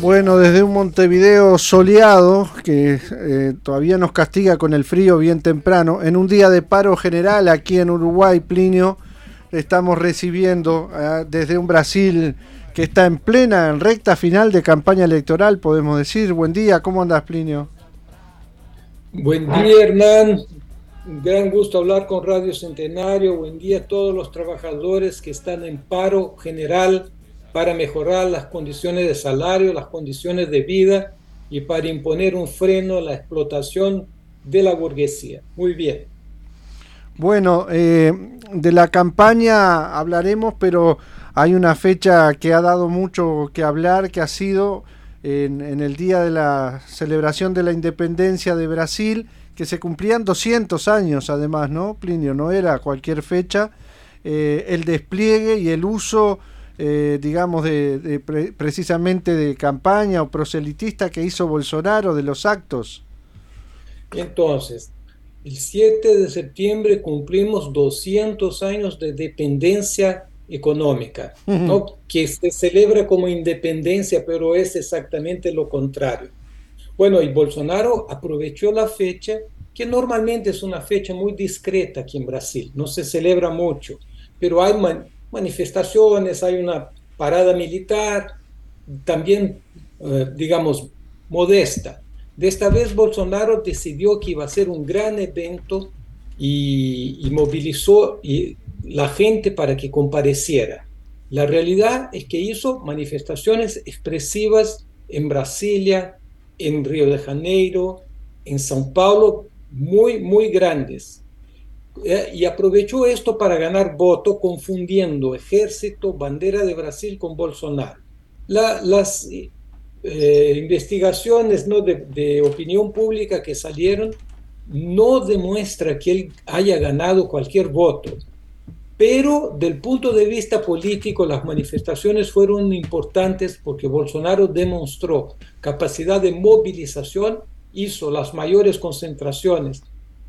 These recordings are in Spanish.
Bueno, desde un Montevideo soleado, que eh, todavía nos castiga con el frío bien temprano, en un día de paro general aquí en Uruguay, Plinio, estamos recibiendo eh, desde un Brasil que está en plena, en recta final de campaña electoral, podemos decir. Buen día, ¿cómo andas, Plinio? Buen día, Hernán. Un gran gusto hablar con Radio Centenario. Buen día a todos los trabajadores que están en paro general para mejorar las condiciones de salario, las condiciones de vida y para imponer un freno a la explotación de la burguesía. Muy bien. Bueno, eh, de la campaña hablaremos, pero hay una fecha que ha dado mucho que hablar, que ha sido en, el día de la celebración de la independencia de Brasil, que se cumplían 200 años además, ¿no? Plinio, no era cualquier fecha. Eh, el despliegue y el uso eh, digamos, de, precisamente de campaña o proselitista que hizo Bolsonaro de los actos? Entonces, el 7 de septiembre cumplimos 200 años de dependencia económica, ¿no? que se celebra como independencia, pero es exactamente lo contrario. Bueno, y Bolsonaro aprovechó la fecha, que normalmente es una fecha muy discreta aquí en Brasil, no se celebra mucho, pero hay manifestaciones, hay una parada militar, también, eh, digamos, modesta. De esta vez Bolsonaro decidió que iba a ser un gran evento y, movilizó y la gente para que compareciera. La realidad es que hizo manifestaciones expresivas en Brasilia, en Río de Janeiro, en São Paulo, muy, muy grandes. Eh, y aprovechó esto para ganar voto confundiendo ejército, bandera de Brasil con Bolsonaro. las eh, investigaciones ¿no? de, opinión pública que salieron no demuestra que él haya ganado cualquier voto, pero del punto de vista político las manifestaciones fueron importantes porque Bolsonaro demostró capacidad de movilización, hizo las mayores concentraciones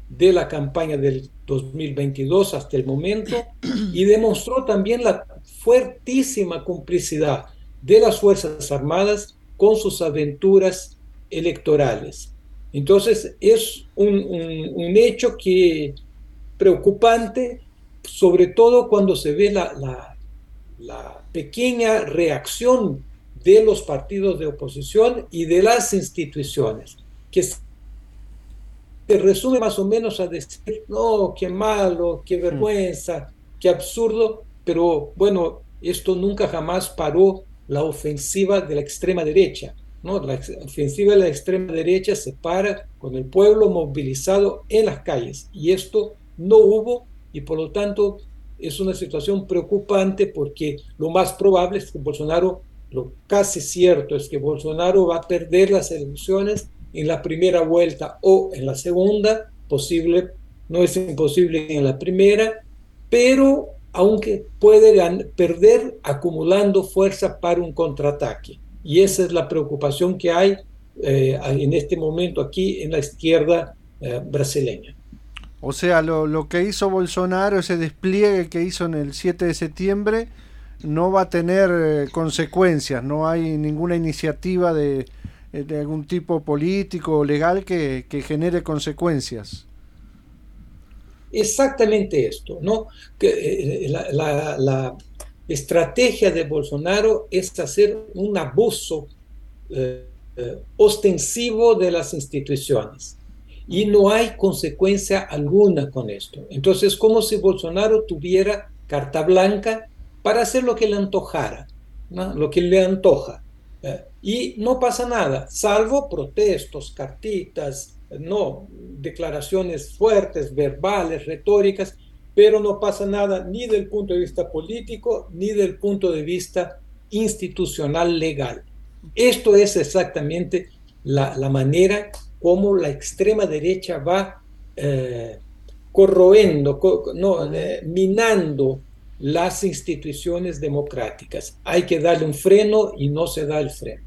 de la campaña del 2022 hasta el momento y demostró también la fuertísima complicidad de las Fuerzas Armadas con sus aventuras electorales. Entonces es un, hecho que preocupante, sobre todo cuando se ve la, la, la pequeña reacción de los partidos de oposición y de las instituciones, que te resume más o menos a decir, no, qué malo, qué mm. vergüenza, qué absurdo, pero bueno, esto nunca jamás paró la ofensiva de la extrema derecha. ¿no? La ofensiva de la extrema derecha se para con el pueblo movilizado en las calles y esto no hubo y por lo tanto es una situación preocupante porque lo más probable es que Bolsonaro, lo casi cierto es que Bolsonaro va a perder las elecciones en la primera vuelta o en la segunda, posible, no es imposible en la primera, pero aunque puede perder acumulando fuerza para un contraataque. Y esa es la preocupación que hay eh, en este momento aquí en la izquierda eh, brasileña. O sea, lo, lo, que hizo Bolsonaro, ese despliegue que hizo en el 7 de septiembre, no va a tener eh, consecuencias, no hay ninguna iniciativa de, de algún tipo político o legal que, genere consecuencias. Exactamente esto, ¿no? Que, eh, la, estrategia de Bolsonaro es hacer un abuso eh, ostensivo de las instituciones y no hay consecuencia alguna con esto. Entonces, como si Bolsonaro tuviera carta blanca para hacer lo que le antojara, ¿no? lo que le antoja y no pasa nada, salvo protestos, cartitas, no, declaraciones fuertes, verbales, retóricas, pero no pasa nada ni del punto de vista político ni del punto de vista institucional legal. Esto es exactamente la, manera como la extrema derecha va eh, corroendo, no, eh, minando las instituciones democráticas. Hay que darle un freno y no se da el freno.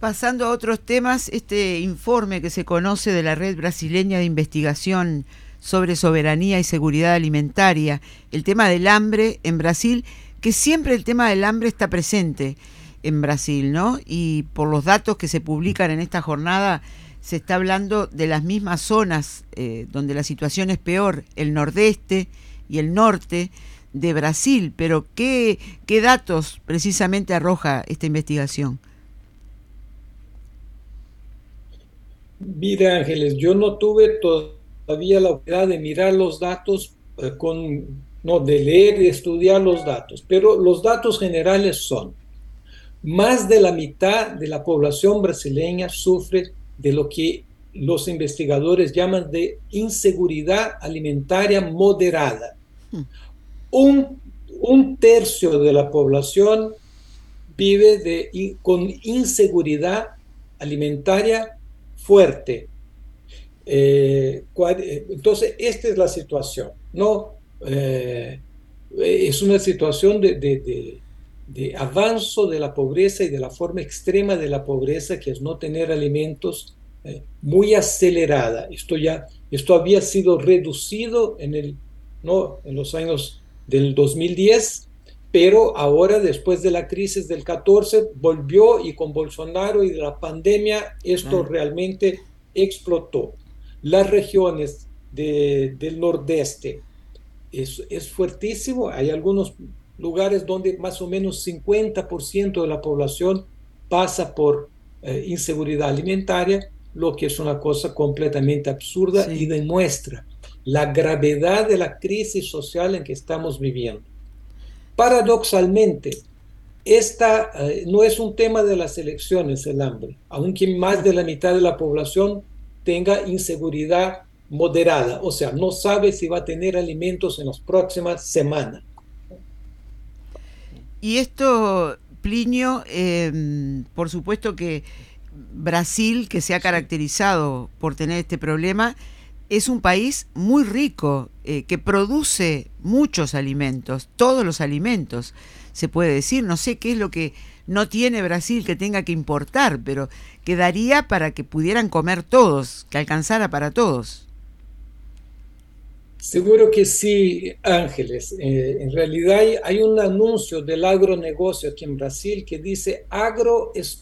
Pasando a otros temas, este informe que se conoce de la Red Brasileña de Investigación sobre Soberanía y Seguridad Alimentaria, el tema del hambre en Brasil, que siempre el tema del hambre está presente en Brasil, ¿no? Y por los datos que se publican en esta jornada, se está hablando de las mismas zonas eh, donde la situación es peor, el nordeste y el norte de Brasil. Pero ¿qué, qué datos precisamente arroja esta investigación? Mira, Ángeles, yo no tuve todavía la oportunidad de mirar los datos eh, con, no, de leer y estudiar los datos, pero los datos generales son más de la mitad de la población brasileña sufre de lo que los investigadores llaman de inseguridad alimentaria moderada. Hmm. Un, un tercio de la población vive de, con inseguridad alimentaria fuerte. Eh, eh, entonces, esta es la situación, ¿no? Eh, es una situación de, de avanzo de la pobreza y de la forma extrema de la pobreza, que es no tener alimentos, eh, muy acelerada. Esto ya, esto había sido reducido en, el, ¿no? en los años del 2010, pero ahora después de la crisis del 14 volvió y con Bolsonaro y la pandemia esto realmente explotó. Las regiones del nordeste es, es fuertísimo, hay algunos lugares donde más o menos 50% de la población pasa por eh, inseguridad alimentaria, lo que es una cosa completamente absurda y demuestra la gravedad de la crisis social en que estamos viviendo. Paradoxalmente, esta eh, no es un tema de las elecciones el hambre, aunque más de la mitad de la población tenga inseguridad moderada, o sea, no sabe si va a tener alimentos en las próximas semanas. Y esto, Plinio, em, por supuesto que Brasil, que se ha caracterizado por tener este problema, es un país muy rico, eh, que produce muchos alimentos, todos los alimentos, se puede decir. No sé qué es lo que no tiene Brasil que tenga que importar, pero quedaría para que pudieran comer todos, que alcanzara para todos. Seguro que sí, Ángeles. Eh, en realidad hay, un anuncio del agronegocio aquí en Brasil que dice agro es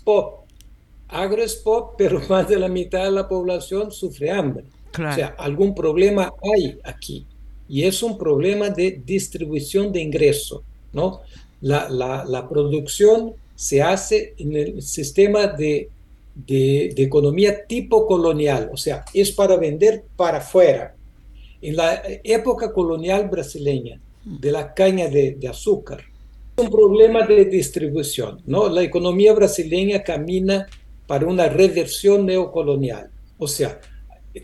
pop. Agro es pop, pero más de la mitad de la población sufre hambre. O sea, algún problema hay aquí. Y es un problema de distribución de ingreso. ¿no? La, la, producción se hace en el sistema de, de, de economía tipo colonial. O sea, es para vender para afuera en la época colonial brasileña de la caña de, azúcar. Es un problema de distribución, ¿no? La economía brasileña camina para una reversión neocolonial. O sea,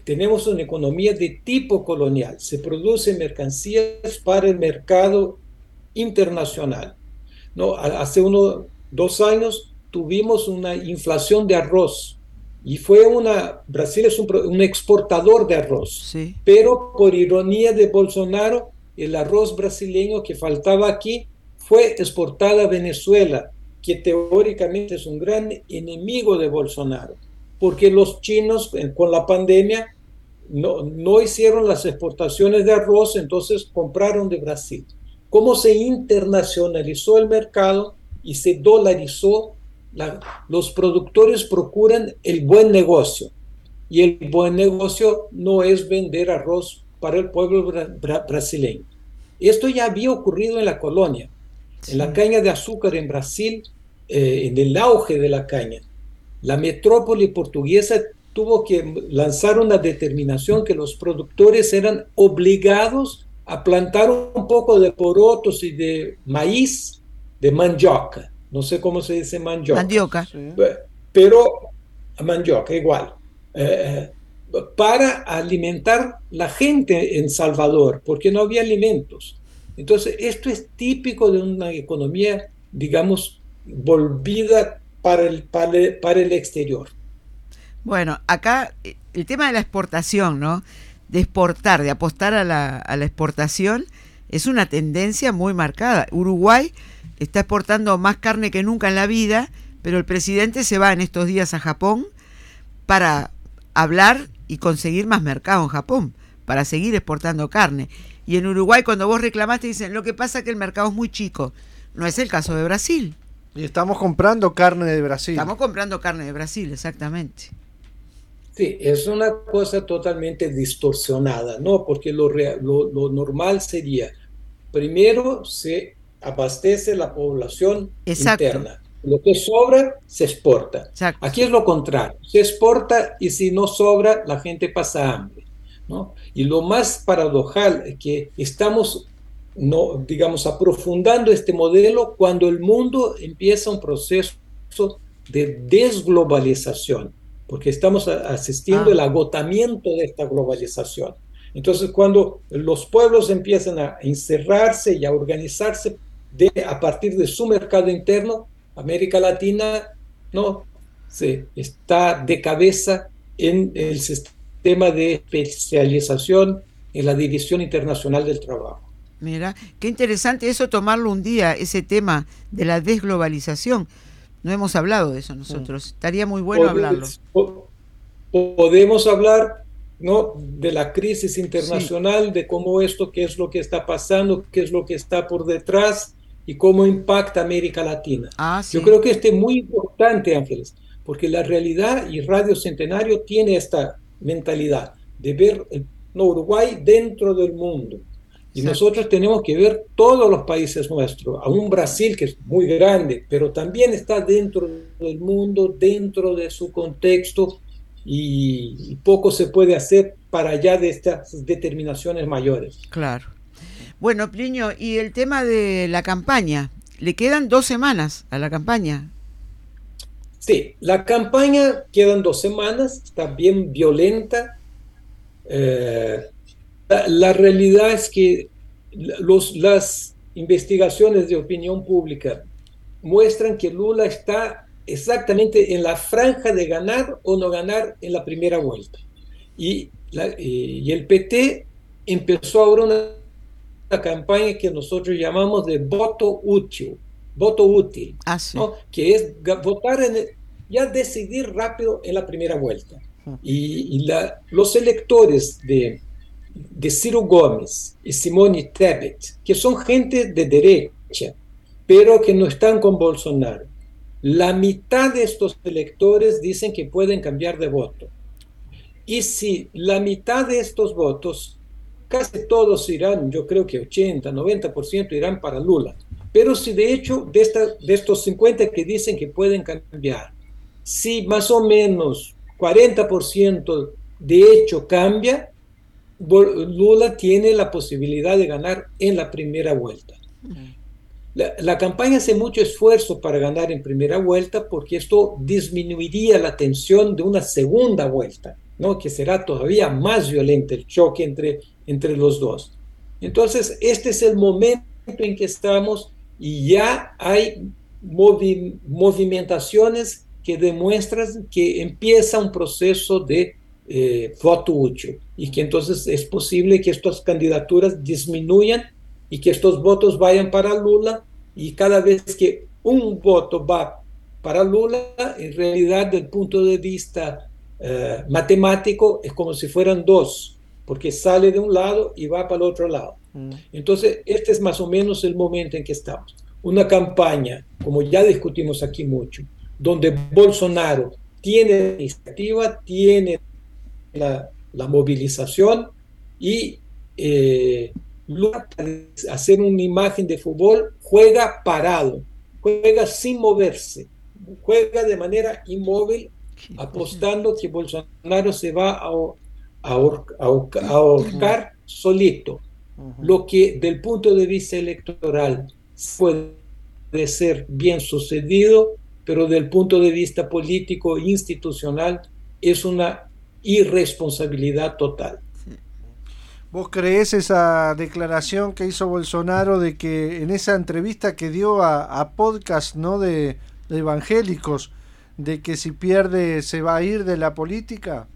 tenemos una economía de tipo colonial. Se producen mercancías para el mercado internacional. ¿no? Hace unos dos años tuvimos una inflación de arroz y fue una, Brasil es un, exportador de arroz, pero por ironía de Bolsonaro, el arroz brasileño que faltaba aquí fue exportado a Venezuela, que teóricamente es un gran enemigo de Bolsonaro, porque los chinos con la pandemia no, no hicieron las exportaciones de arroz, entonces compraron de Brasil. ¿Cómo se internacionalizó el mercado y se dolarizó los productores procuran el buen negocio y el buen negocio no es vender arroz para el pueblo brasileño. Esto ya había ocurrido en la colonia, en la caña de azúcar en Brasil, eh, en el auge de la caña. La metrópoli portuguesa tuvo que lanzar una determinación que los productores eran obligados a plantar un poco de porotos y de maíz, de mandioca no sé cómo se dice mandioca. Mandioca. Pero mandioca, igual. Eh, para alimentar la gente en Salvador, porque no había alimentos. Entonces, esto es típico de una economía digamos, volvida para el, para el, exterior. Bueno, acá eh, el tema de la exportación, ¿no? De exportar, de apostar a la, a la exportación, es una tendencia muy marcada. Uruguay está exportando más carne que nunca en la vida, pero el presidente se va en estos días a Japón para hablar y conseguir más mercado en Japón, para seguir exportando carne. Y en Uruguay cuando vos reclamaste dicen, lo que pasa es que el mercado es muy chico. No es el caso de Brasil. Y estamos comprando carne de Brasil. Estamos comprando carne de Brasil, exactamente. Sí, es una cosa totalmente distorsionada, ¿no? Porque lo, lo, normal sería, primero se abastece la población interna. Lo que sobra se exporta. Aquí es lo contrario, se exporta y si no sobra, la gente pasa hambre. ¿No? Y lo más paradojal es que estamos no, digamos, aprofundando este modelo cuando el mundo empieza un proceso de desglobalización, porque estamos asistiendo al ah. agotamiento de esta globalización. Entonces, cuando los pueblos empiezan a encerrarse y a organizarse de, a partir de su mercado interno, América Latina no se está de cabeza en el sistema de especialización en la División Internacional del Trabajo. Mira, qué interesante eso tomarlo un día, ese tema de la desglobalización. No hemos hablado de eso nosotros. Estaría muy bueno hablarlo. Podemos hablar ¿no? de la crisis internacional, de cómo esto, qué es lo que está pasando, qué es lo que está por detrás y cómo impacta América Latina. Ah, Yo creo que este es muy importante, Ángeles, porque la realidad y Radio Centenario tiene esta mentalidad de ver el, no, Uruguay dentro del mundo y nosotros tenemos que ver todos los países nuestros, aún Brasil, que es muy grande, pero también está dentro del mundo, dentro de su contexto, y, poco se puede hacer para allá de estas determinaciones mayores. Claro. Bueno, Plinio, y el tema de la campaña, ¿le quedan dos semanas a la campaña? Sí, la campaña quedan dos semanas, está bien violenta. Eh, la, realidad es que los, las investigaciones de opinión pública muestran que Lula está exactamente en la franja de ganar o no ganar en la primera vuelta. Y, y el PT empezó ahora una, campaña que nosotros llamamos de voto útil, voto útil, ah, que es votar en ya decidir rápido en la primera vuelta. Y, y la, los electores de, de Ciro Gómez y Simone Tebet, que son gente de derecha, pero que no están con Bolsonaro. La mitad de estos electores dicen que pueden cambiar de voto. Y si la mitad de estos votos, casi todos irán, yo creo que 80, 90% irán para Lula. Pero si de hecho de, de estos 50 que dicen que pueden cambiar, si más o menos 40% de hecho cambia, Lula tiene la posibilidad de ganar en la primera vuelta. La, campaña hace mucho esfuerzo para ganar en primera vuelta porque esto disminuiría la tensión de una segunda vuelta, ¿no? que será todavía más violento el choque entre, entre los dos. Entonces, este es el momento en que estamos y ya hay movimentaciones que demuestran que empieza un proceso de eh, voto útil y que entonces es posible que estas candidaturas disminuyan y que estos votos vayan para Lula y cada vez que un voto va para Lula, en realidad desde el punto de vista eh, matemático es como si fueran dos, porque sale de un lado y va para el otro lado. Mm. Entonces, este es más o menos el momento en que estamos. Una campaña, como ya discutimos aquí mucho, donde Bolsonaro tiene iniciativa, tiene la, movilización y eh, hacer una imagen de fútbol juega parado, juega sin moverse, juega de manera inmóvil, apostando que Bolsonaro se va a, ahorcar solito, lo que del punto de vista electoral puede ser bien sucedido, pero del punto de vista político e institucional es una irresponsabilidad total. ¿Vos creés esa declaración que hizo Bolsonaro de que en esa entrevista que dio a, podcast ¿no? De, evangélicos, de que si pierde se va a ir de la política?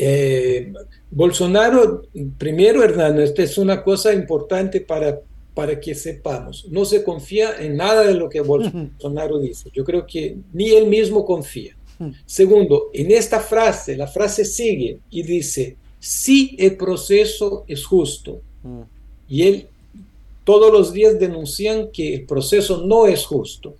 Eh, Bolsonaro, primero Hernán, esta es una cosa importante para, para que sepamos, no se confía en nada de lo que Bolsonaro dice, yo creo que ni él mismo confía. Segundo, en esta frase, la frase sigue y dice, si el proceso es justo. Y él todos los días denuncian que el proceso no es justo.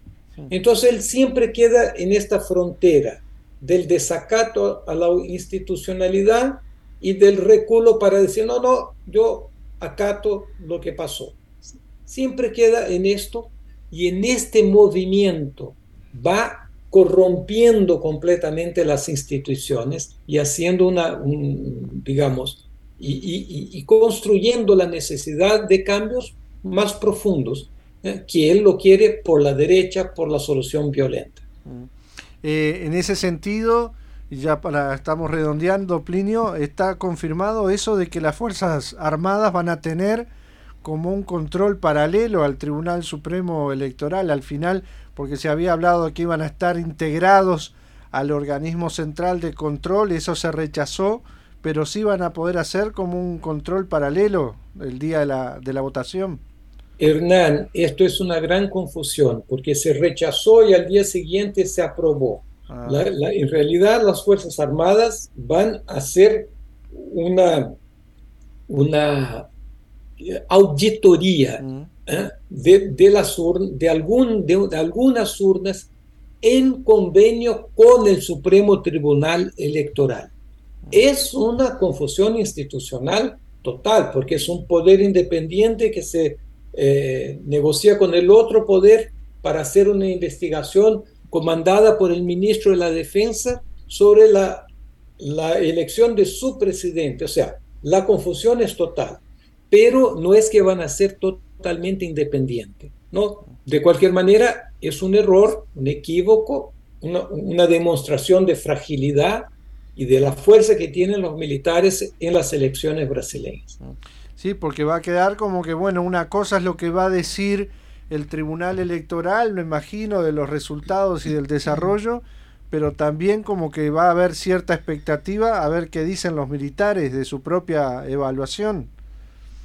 Entonces él siempre queda en esta frontera del desacato a la institucionalidad y del reculo para decir, no, no, yo acato lo que pasó. Siempre queda en esto y en este movimiento va corrompiendo completamente las instituciones y haciendo una, digamos, y, construyendo la necesidad de cambios más profundos, ¿eh? que él lo quiere por la derecha, por la solución violenta. Mm. Eh, en ese sentido, ya para estamos redondeando, Plinio, está confirmado eso de que las Fuerzas Armadas van a tener como un control paralelo al Tribunal Supremo Electoral. Al final porque se había hablado que iban a estar integrados al organismo central de control, eso se rechazó, pero sí van a poder hacer como un control paralelo el día de la, de la votación. Hernán, esto es una gran confusión, porque se rechazó y al día siguiente se aprobó. Ah. en realidad las Fuerzas Armadas van a hacer una, una auditoría. Mm. ¿eh? de, las de, algún, de, algunas urnas en convenio con el Supremo Tribunal Electoral. Es una confusión institucional total, porque es un poder independiente que se eh, negocia con el otro poder para hacer una investigación comandada por el ministro de la Defensa sobre la, elección de su presidente. O sea, la confusión es total, pero no es que van a ser totalmente totalmente independiente. ¿no? De cualquier manera, es un error, un equívoco, una, demostración de fragilidad y de la fuerza que tienen los militares en las elecciones brasileñas. Sí, porque va a quedar como que, bueno, una cosa es lo que va a decir el Tribunal Electoral, me imagino, de los resultados y del desarrollo, pero también como que va a haber cierta expectativa a ver qué dicen los militares de su propia evaluación.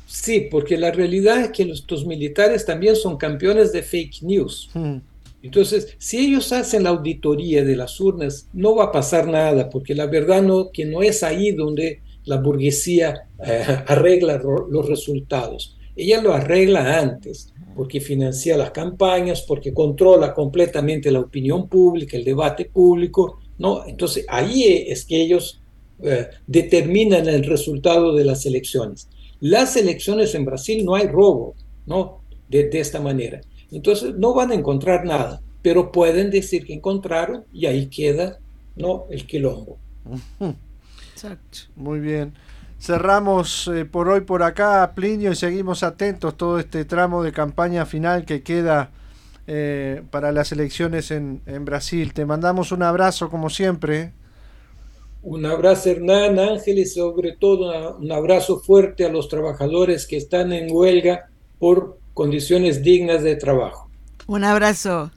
Sí, porque la realidad es que los, militares también son campeones de fake news. Hmm. Entonces, si ellos hacen la auditoría de las urnas, no va a pasar nada, porque la verdad no, que no es ahí donde la burguesía eh, arregla los resultados. Ella lo arregla antes, porque financia las campañas, porque controla completamente la opinión pública, el debate público, ¿no? Entonces, ahí es que ellos eh, determinan el resultado de las elecciones. Las elecciones en Brasil no hay robo, ¿no? De, esta manera. Entonces no van a encontrar nada, pero pueden decir que encontraron y ahí queda, ¿no? El quilombo. Exacto. Muy bien. Cerramos eh, por hoy por acá, Plinio, y seguimos atentos todo este tramo de campaña final que queda eh, para las elecciones en, en Brasil. Te mandamos un abrazo como siempre. Un abrazo Hernán Ángeles, sobre todo un abrazo fuerte a los trabajadores que están en huelga por condiciones dignas de trabajo. Un abrazo.